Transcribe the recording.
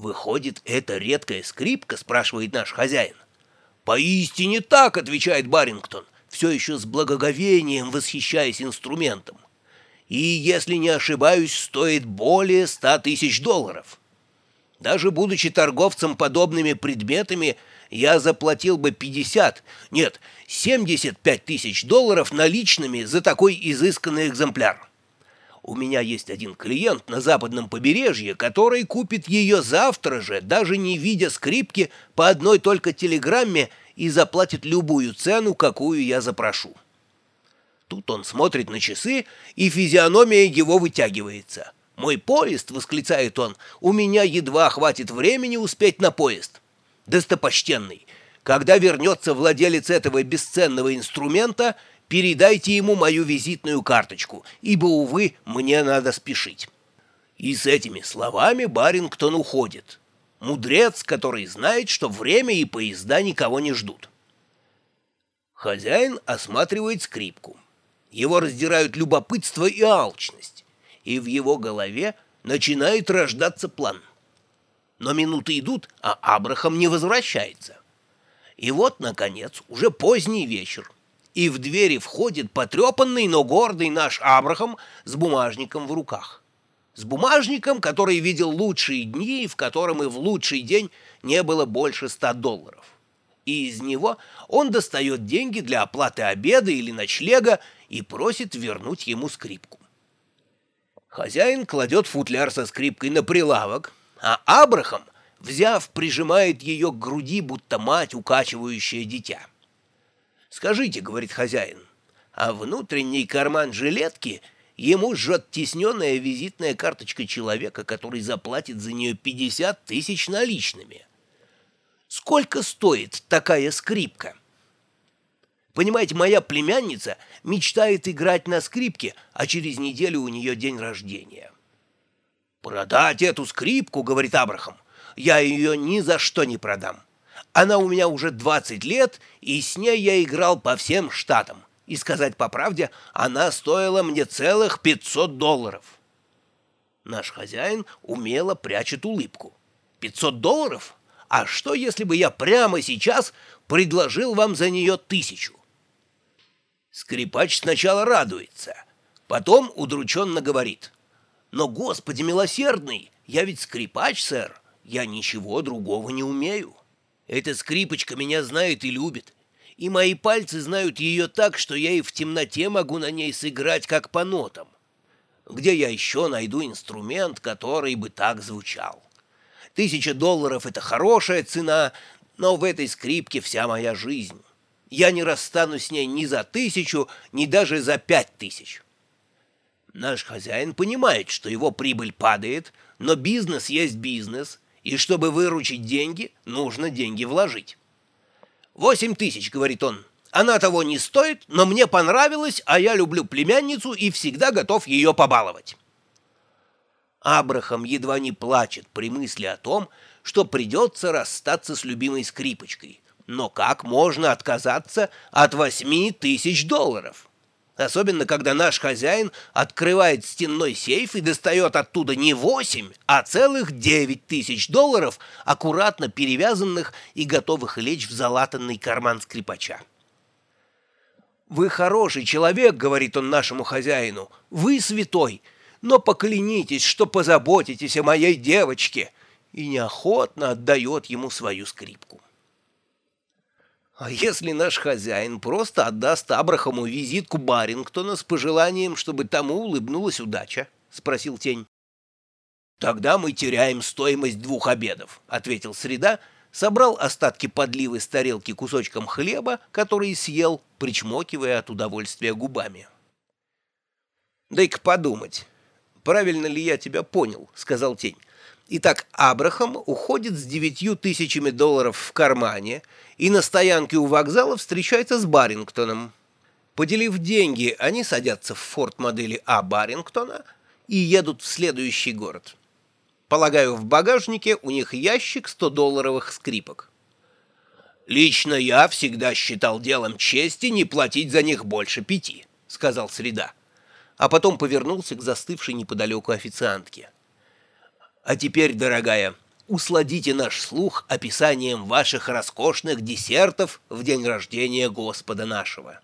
«Выходит, это редкая скрипка?» — спрашивает наш хозяин. «Поистине так», — отвечает Барингтон, все еще с благоговением восхищаясь инструментом. «И, если не ошибаюсь, стоит более ста тысяч долларов. Даже будучи торговцем подобными предметами, я заплатил бы 50, нет, 75 тысяч долларов наличными за такой изысканный экземпляр». У меня есть один клиент на западном побережье, который купит ее завтра же, даже не видя скрипки, по одной только телеграмме и заплатит любую цену, какую я запрошу. Тут он смотрит на часы, и физиономия его вытягивается. «Мой поезд!» — восклицает он. «У меня едва хватит времени успеть на поезд». «Достопочтенный, когда вернется владелец этого бесценного инструмента, передайте ему мою визитную карточку, ибо, увы, мне надо спешить». И с этими словами Барингтон уходит. Мудрец, который знает, что время и поезда никого не ждут. Хозяин осматривает скрипку. Его раздирают любопытство и алчность, и в его голове начинает рождаться план. Но минуты идут, а Абрахам не возвращается. И вот, наконец, уже поздний вечер и в двери входит потрепанный, но гордый наш Абрахам с бумажником в руках. С бумажником, который видел лучшие дни, в котором и в лучший день не было больше ста долларов. И из него он достает деньги для оплаты обеда или ночлега и просит вернуть ему скрипку. Хозяин кладет футляр со скрипкой на прилавок, а Абрахам, взяв, прижимает ее к груди, будто мать, укачивающая дитя. «Скажите, — говорит хозяин, — а внутренний карман жилетки ему жжет тесненная визитная карточка человека, который заплатит за нее 50 тысяч наличными. Сколько стоит такая скрипка?» Понимаете, моя племянница мечтает играть на скрипке, а через неделю у нее день рождения. «Продать эту скрипку, — говорит Абрахам, — я ее ни за что не продам. Она у меня уже 20 лет, и с ней я играл по всем штатам. И сказать по правде, она стоила мне целых 500 долларов. Наш хозяин умело прячет улыбку. 500 долларов? А что, если бы я прямо сейчас предложил вам за нее тысячу? Скрипач сначала радуется, потом удрученно говорит. «Но, Господи милосердный, я ведь скрипач, сэр, я ничего другого не умею». Эта скрипочка меня знает и любит, и мои пальцы знают ее так, что я и в темноте могу на ней сыграть, как по нотам. Где я еще найду инструмент, который бы так звучал? Тысяча долларов — это хорошая цена, но в этой скрипке вся моя жизнь. Я не расстанусь с ней ни за тысячу, ни даже за пять тысяч. Наш хозяин понимает, что его прибыль падает, но бизнес есть бизнес — и чтобы выручить деньги, нужно деньги вложить. «Восемь тысяч», — говорит он. «Она того не стоит, но мне понравилось, а я люблю племянницу и всегда готов ее побаловать». Абрахам едва не плачет при мысли о том, что придется расстаться с любимой скрипочкой. Но как можно отказаться от восьми тысяч долларов? Особенно, когда наш хозяин открывает стенной сейф и достает оттуда не восемь, а целых девять тысяч долларов, аккуратно перевязанных и готовых лечь в залатанный карман скрипача. «Вы хороший человек», — говорит он нашему хозяину, — «вы святой, но поклянитесь, что позаботитесь о моей девочке», и неохотно отдает ему свою скрипку. А если наш хозяин просто отдаст Абрахаму визитку Барингтона с пожеланием, чтобы тому улыбнулась удача? — спросил Тень. — Тогда мы теряем стоимость двух обедов, — ответил Среда, собрал остатки подливы с тарелки кусочком хлеба, который съел, причмокивая от удовольствия губами. — Дай-ка подумать. Правильно ли я тебя понял? — сказал Тень. Итак, Абрахам уходит с девятью тысячами долларов в кармане и на стоянке у вокзала встречается с Барингтоном. Поделив деньги, они садятся в форт модели А Барингтона и едут в следующий город. Полагаю, в багажнике у них ящик 100-долларовых скрипок. «Лично я всегда считал делом чести не платить за них больше пяти», — сказал Среда. А потом повернулся к застывшей неподалеку официантке. А теперь, дорогая, усладите наш слух описанием ваших роскошных десертов в день рождения Господа нашего.